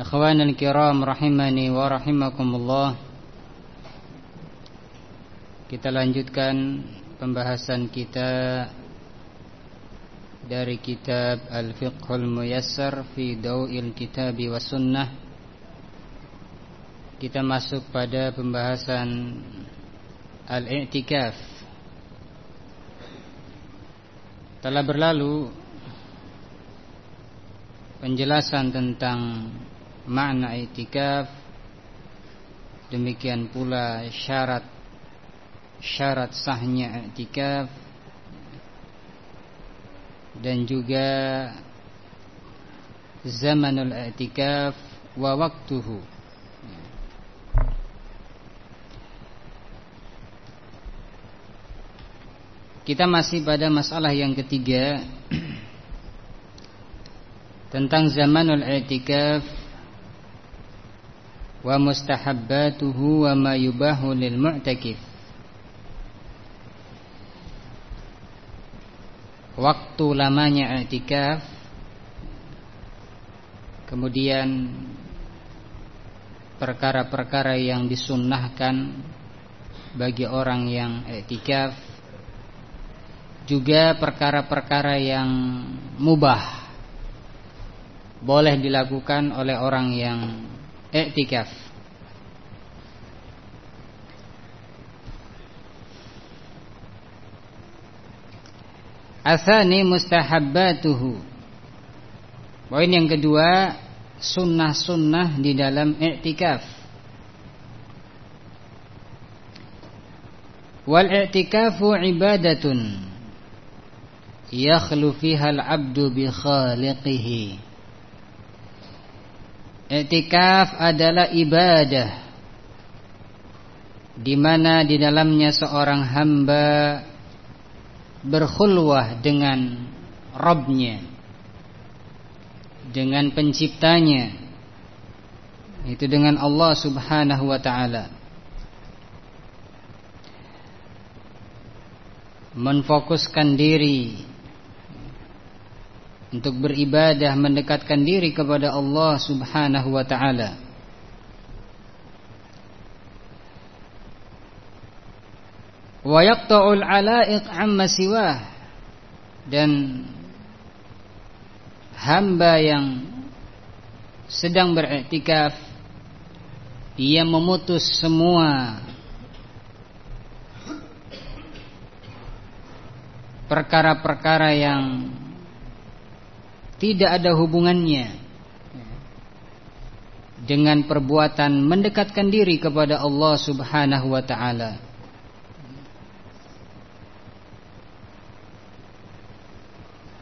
Ikhwan al-kiram rahimani wa Kita lanjutkan pembahasan kita Dari kitab Al-Fiqhul Muyassar Fi Daw'il Kitabi wa Sunnah. Kita masuk pada pembahasan Al-I'tikaf. Telah berlalu Penjelasan tentang makna itikaf demikian pula syarat syarat sahnya itikaf dan juga zamanul i'tikaf wa waktuhu. Kita masih pada masalah yang ketiga tentang zamanul i'tikaf wa mustahabbatuhu wa ma yubahu lil mu'takif. Waktu lamanya i'tikaf kemudian perkara-perkara yang disunnahkan bagi orang yang i'tikaf juga perkara-perkara yang mubah boleh dilakukan oleh orang yang i'tikaf. Asani mustahabbatuhu. Poin yang kedua Sunnah-sunnah di dalam i'tikaf. Wal i'tikafu ibadatun. Yakhlu fiha al-abdu bi khaliqihi Iktikaf adalah ibadah. Di mana di dalamnya seorang hamba berkhulwah dengan Robnya. Dengan penciptanya. Itu dengan Allah subhanahu wa ta'ala. Menfokuskan diri untuk beribadah mendekatkan diri kepada Allah Subhanahu wa taala. Wa yaqta'ul 'ala'iq 'amma siwah dan hamba yang sedang beriktikaf ia memutus semua perkara-perkara yang tidak ada hubungannya dengan perbuatan mendekatkan diri kepada Allah Subhanahu wa taala.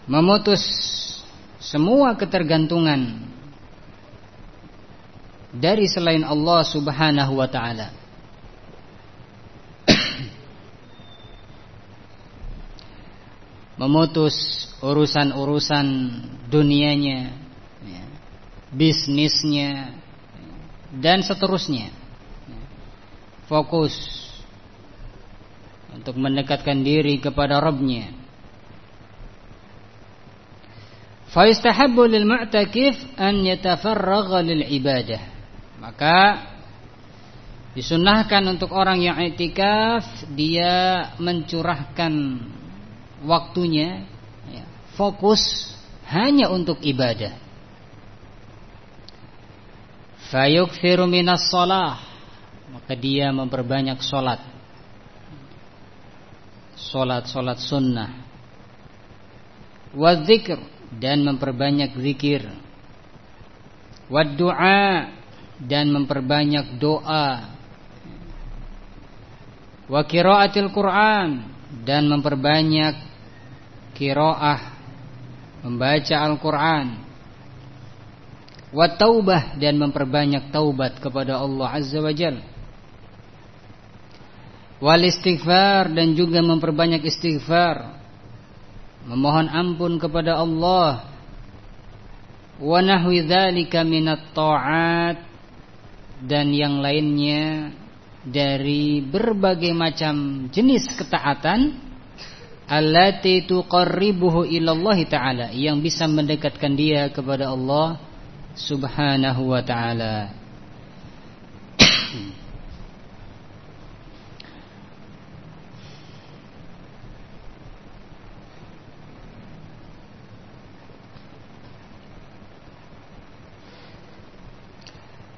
Memutus semua ketergantungan dari selain Allah Subhanahu wa taala. Memutus urusan-urusan dunianya, ya, bisnisnya, dan seterusnya. Fokus untuk mendekatkan diri kepada Rabbnya. Faistahabbu an yatafarragha. Maka disunahkan untuk orang yang i'tikaf dia mencurahkan waktunya fokus hanya untuk ibadah. Fayukthiru minas salah maka dia memperbanyak solat. Solat-solat sunnah. Wadzikr dan memperbanyak zikir. Waddu'a dan memperbanyak doa. Wa qiraatil Qur'an dan memperbanyak qiraah membaca Al-Quran wa taubah dan memperbanyak taubat kepada Allah Azza wa Jalla wal istighfar dan juga memperbanyak istighfar memohon ampun kepada Allah. Wa nahwi dzalika minat ta'at dan yang lainnya dari berbagai macam jenis ketaatan allati tuqarribuhu ila Allah taala yang bisa mendekatkan dia kepada Allah subhanahu wa taala.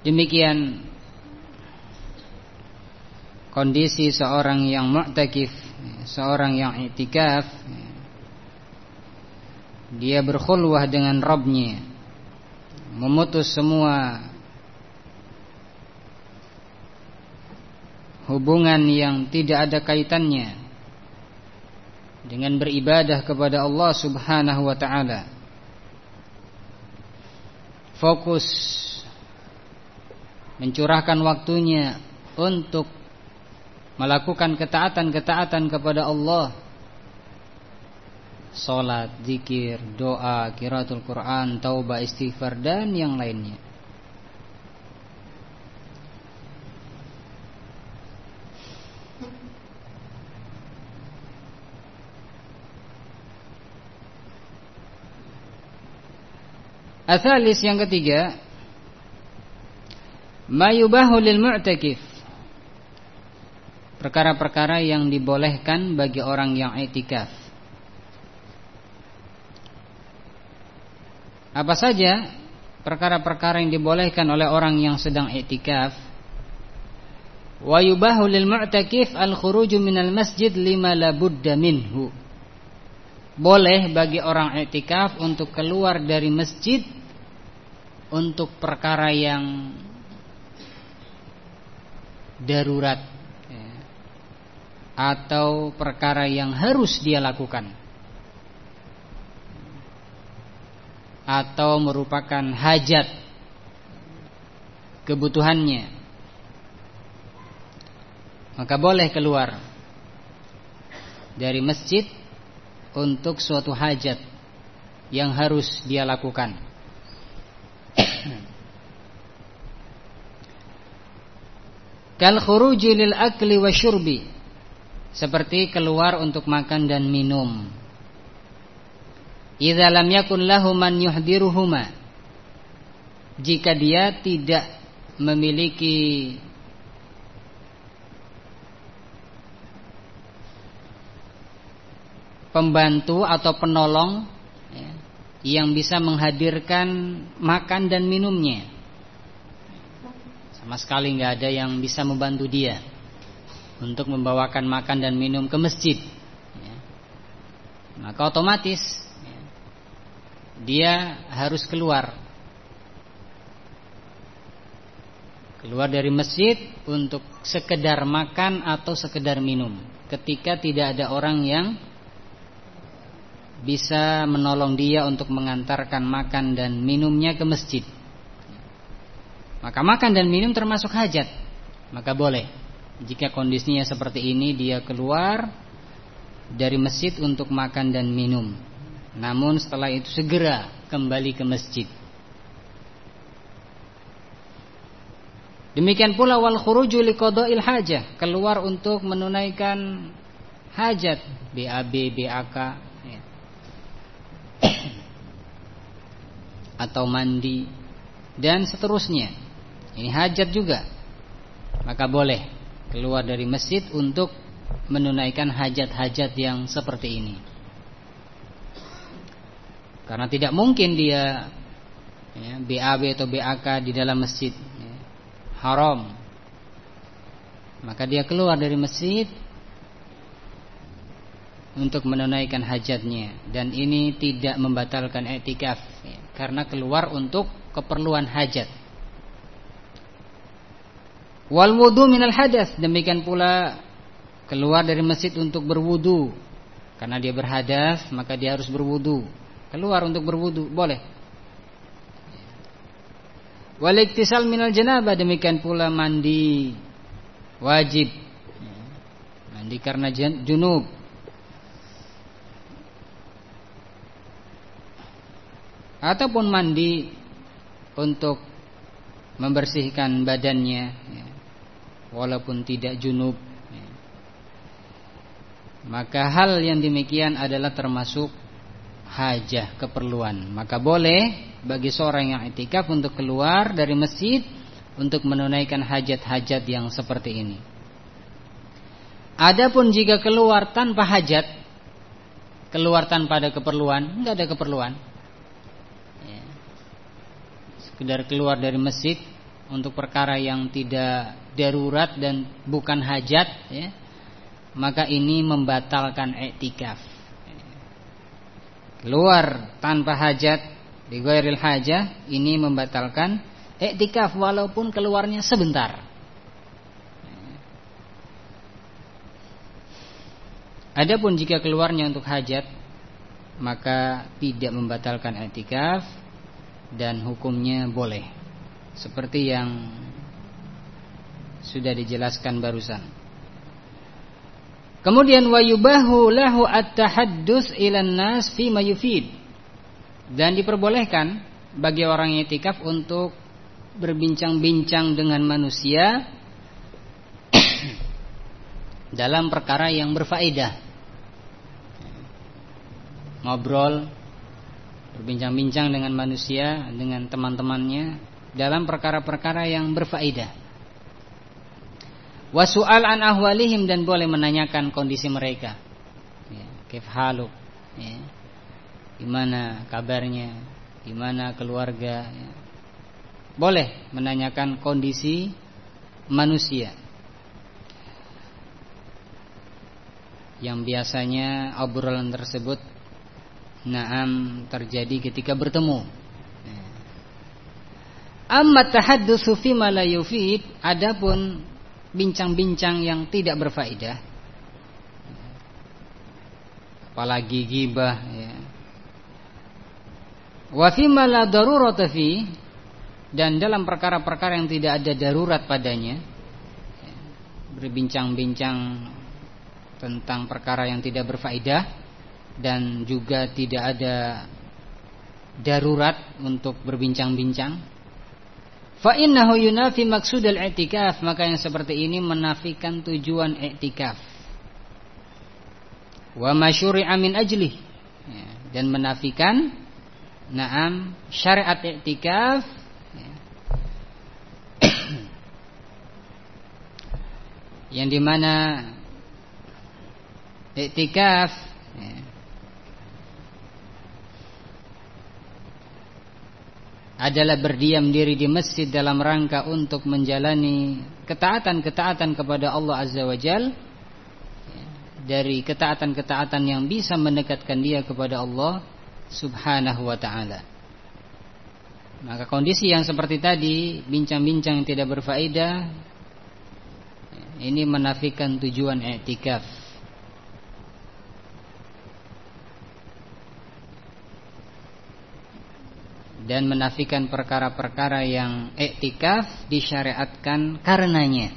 Demikian kondisi seorang yang mu'takif, seorang yang i'tikaf dia berkhulwah dengan Rabbnya memutus semua hubungan yang tidak ada kaitannya dengan beribadah kepada Allah Subhanahu wa taala. Fokus mencurahkan waktunya untuk melakukan ketaatan-ketaatan kepada Allah. Salat, zikir, doa, kiratul Quran, taubah, istighfar dan yang lainnya. Athalis yang ketiga Mayubahu lil mu'takif Perkara-perkara yang dibolehkan bagi orang yang i'tikaf. Apa saja perkara-perkara yang dibolehkan oleh orang yang sedang yubahu lil mu'takif al-khuruju minal masjid lima Boleh bagi orang i'tikaf untuk keluar dari masjid Untuk perkara yang darurat atau perkara yang harus dia lakukan. Atau merupakan hajat kebutuhannya. Maka boleh keluar dari masjid untuk suatu hajat yang harus dia lakukan. Kal khuruji lil akli wa Seperti keluar untuk makan dan minum. Idza lam yakun man yuhdiruhuma. Jika dia tidak memiliki pembantu atau penolong ya, yang bisa menghadirkan makan dan minumnya. Sama sekali nggak ada yang bisa membantu dia untuk membawakan makan dan minum ke masjid. Ya. Maka otomatis ya, dia harus keluar, keluar dari masjid untuk sekedar makan atau sekedar minum. Ketika tidak ada orang yang bisa menolong dia untuk mengantarkan makan dan minumnya ke masjid. Maka makan dan minum termasuk hajat Maka boleh Jika kondisinya seperti ini Dia keluar dari masjid untuk makan dan minum. Namun setelah itu segera kembali ke masjid. Demikian pula wal khuruju liqada'il hajah, keluar untuk menunaikan hajat. BAB, BAK ya. atau mandi. Dan seterusnya. Ini hajat juga. Maka boleh keluar dari masjid untuk menunaikan hajat-hajat yang seperti ini. Karena tidak mungkin dia ya, BAB atau BAK di dalam masjid ya, Haram. Maka dia keluar dari masjid untuk menunaikan hajatnya. Dan ini tidak membatalkan etikaf ya, karena keluar untuk keperluan hajat Wal wudu minal hadas. Demikian pula keluar dari masjid untuk berwudu. Karena dia berhadas maka dia harus berwudu. Keluar untuk berwudu boleh. Wal iktisal minal janabah. Demikian pula mandi. Wajib. Mandi karena junub. Ataupun mandi untuk membersihkan badannya ya, walaupun tidak junub. Ya. maka hal yang demikian adalah termasuk hajah keperluan. Maka boleh bagi seorang yang itikaf untuk keluar dari masjid untuk menunaikan hajat-hajat yang seperti ini. Adapun jika keluar tanpa hajat keluar tanpa ada keperluan enggak ada keperluan. Sekedar keluar dari masjid untuk perkara yang tidak darurat dan bukan hajat ya, maka ini membatalkan iktikaf. Keluar tanpa hajat di ghairil hajah ini membatalkan iktikaf walaupun keluarnya sebentar. Adapun jika keluarnya untuk hajat maka tidak membatalkan iktikaf dan hukumnya boleh seperti yang sudah dijelaskan barusan. Kemudian wayubahu lahu at-tahaddus ilan nas fi mayufid dan diperbolehkan bagi orang yang itikaf untuk berbincang-bincang dengan manusia dalam perkara yang berfaedah. Ngobrol berbincang-bincang dengan manusia, dengan teman-temannya dalam perkara-perkara yang berfaedah. Wasu'al an ahwalihim dan boleh menanyakan kondisi mereka. Ya, kif haluk, ya. Gimana kabarnya? Gimana keluarga? Ya. Boleh menanyakan kondisi manusia. Yang biasanya obrolan tersebut Naam terjadi ketika bertemu. Amma tahaddusu fi ma la yufid, adapun bincang-bincang yang tidak berfaedah. Apalagi gibah ya. Wa fi ma la darurata fi dan dalam perkara-perkara yang tidak ada darurat padanya berbincang-bincang tentang perkara yang tidak berfaedah dan juga tidak ada darurat untuk berbincang-bincang. Fa innahu yunafi maksud al-i'tikaf, maka yang seperti ini menafikan tujuan i'tikaf. Wa masyuri'a min ajlih ya, dan menafikan na'am syariat i'tikaf ya. yang di mana i'tikaf ya, adalah berdiam diri di masjid dalam rangka untuk menjalani ketaatan-ketaatan kepada Allah Azza wa Jal dari ketaatan-ketaatan yang bisa mendekatkan dia kepada Allah Subhanahu wa taala. Maka kondisi yang seperti tadi, bincang-bincang tidak berfaedah ini menafikan tujuan i'tikaf. Dan menafikan perkara-perkara yang iktikaf disyariatkan karenanya.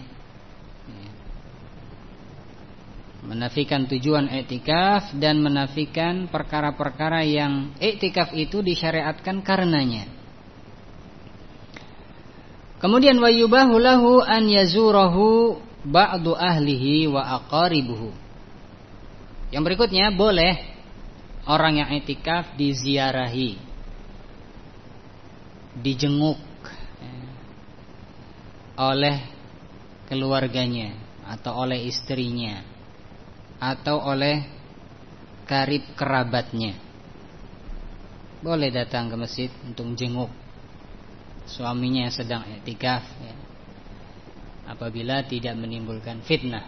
Menafikan tujuan iktikaf dan menafikan perkara-perkara yang iktikaf itu disyariatkan karenanya. Kemudian wayubahu lahu an yazurahu ba'du ahlihi wa aqaribuhu. Yang berikutnya boleh orang yang iktikaf diziarahi dijenguk oleh keluarganya atau oleh istrinya atau oleh karib kerabatnya boleh datang ke masjid untuk jenguk suaminya yang sedang etikaf ya. apabila tidak menimbulkan fitnah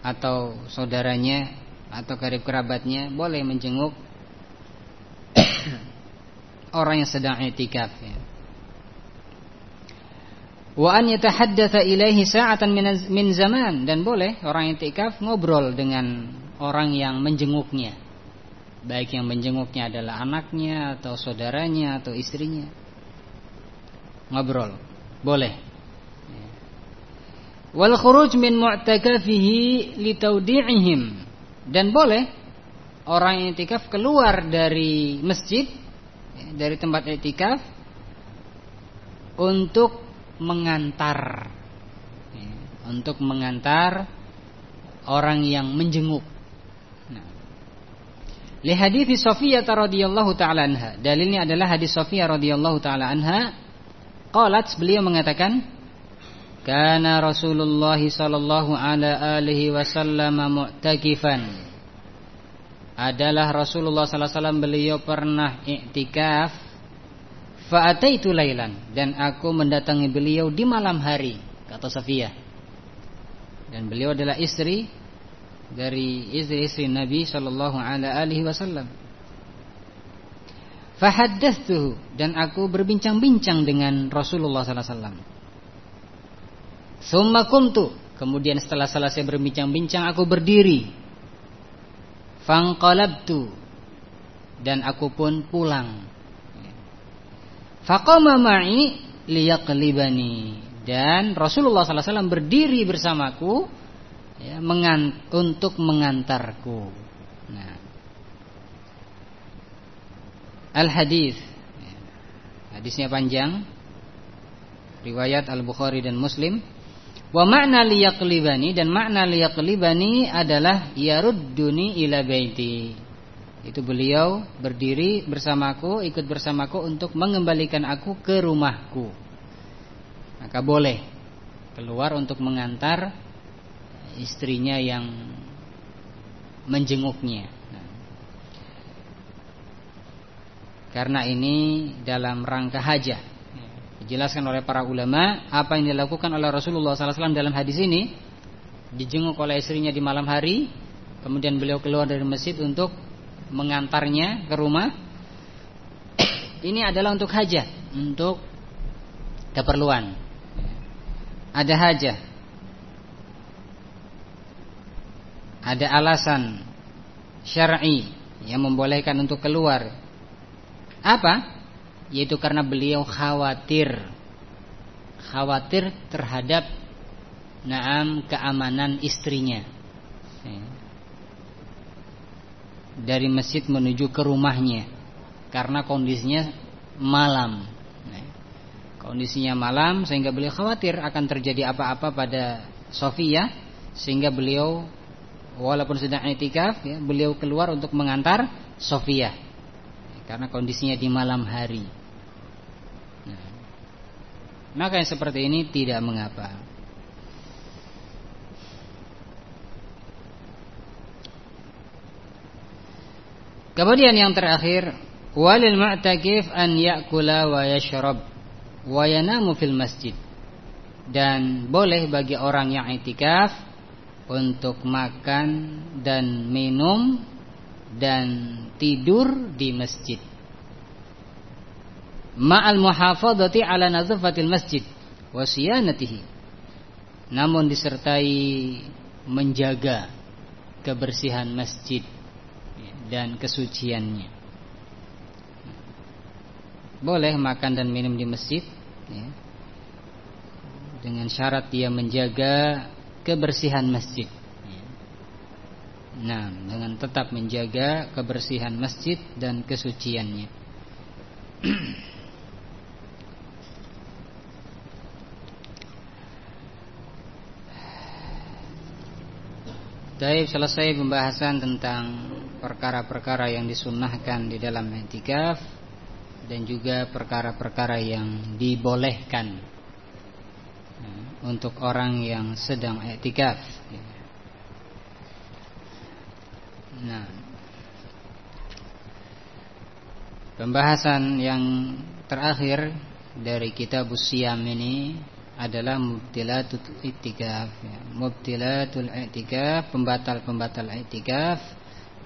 atau saudaranya atau karib kerabatnya boleh menjenguk orang yang sedang i'tikaf ya. Wa an yatahaddatsa ilaihi sa'atan min zaman dan boleh orang i'tikaf ngobrol dengan orang yang menjenguknya. Baik yang menjenguknya adalah anaknya atau saudaranya atau istrinya. ngobrol. Boleh. Wal khuruj min mu'takafihi litaudi'ihim dan boleh orang yang i'tikaf keluar dari masjid dari tempat i'tikaf untuk mengantar untuk mengantar orang yang menjenguk. Nah. Li hadis Safiyah radhiyallahu taala anha. Dalilnya adalah hadis Safiyah radhiyallahu taala anha. Qalat beliau mengatakan, "Kana Rasulullah sallallahu alaihi wasallam mu'takifan." Adalah Rasulullah sallallahu alaihi wasallam beliau pernah i'tikaf fa'ataitu lailan dan aku mendatangi beliau di malam hari kata Safiyah dan beliau adalah istri dari istri-istri Nabi Shallallahu Alaihi Wasallam. Fahaddathu dan aku berbincang-bincang dengan Rasulullah Sallallahu Alaihi Wasallam. Kumtu kemudian setelah selesai berbincang-bincang aku berdiri. Fangqalabtu dan aku pun pulang. Faqama ma'i liyaqlibani dan Rasulullah Sallallahu Alaihi Wasallam berdiri bersamaku ya, mengant untuk mengantarku. Nah, al hadis, ya, hadisnya panjang, riwayat al Bukhari dan Muslim. Wa makna liyaqlibani dan makna liyaqlibani adalah yarudduni ila baiti. Itu beliau berdiri bersamaku, ikut bersamaku untuk mengembalikan aku ke rumahku maka boleh keluar untuk mengantar istrinya yang menjenguknya. Nah. Karena ini dalam rangka hajah. Dijelaskan oleh para ulama apa yang dilakukan oleh Rasulullah SAW dalam hadis ini? Dijenguk oleh istrinya di malam hari, kemudian beliau keluar dari masjid untuk mengantarnya ke rumah. Ini adalah untuk hajah, untuk keperluan. Ada hajah. Ada alasan syar'i yang membolehkan untuk keluar. Apa yaitu karena beliau khawatir. Khawatir terhadap naam keamanan istrinya. Dari masjid menuju ke rumahnya. Karena kondisinya malam. Kondisinya malam sehingga beliau khawatir akan terjadi apa-apa pada Sofia. Sehingga beliau walaupun sedang itikaf ya, beliau keluar untuk mengantar Sofia. Karena kondisinya di malam hari. Maka yang seperti ini tidak mengapa. Kemudian yang terakhir walil mu'takif an ya'kula wa yashrab wayanamu fil masjid dan boleh bagi orang yang itikaf untuk makan dan minum dan tidur di masjid ma'al muhafadati ala nazafatil masjid wasiyanatihi namun disertai menjaga kebersihan masjid dan kesuciannya boleh makan dan minum di masjid ya. dengan syarat dia menjaga kebersihan masjid ya. nah dengan tetap menjaga kebersihan masjid dan kesuciannya Taib selesai pembahasan tentang perkara-perkara yang disunnahkan di dalam etikaf dan juga perkara-perkara yang dibolehkan ya, untuk orang yang sedang etikaf. Nah, pembahasan yang terakhir dari kitab Siam ini adalah mubtilatul i'tikaf ya. Mubtilatul i'tikaf, pembatal-pembatal i'tikaf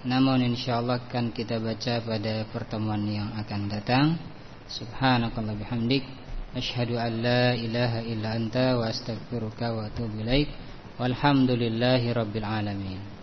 namun insyaallah akan kita baca pada pertemuan yang akan datang. Subhanakallah bihamdik asyhadu an la ilaha illa anta wa astaghfiruka wa atubu ilaik. Walhamdulillahi rabbil alamin.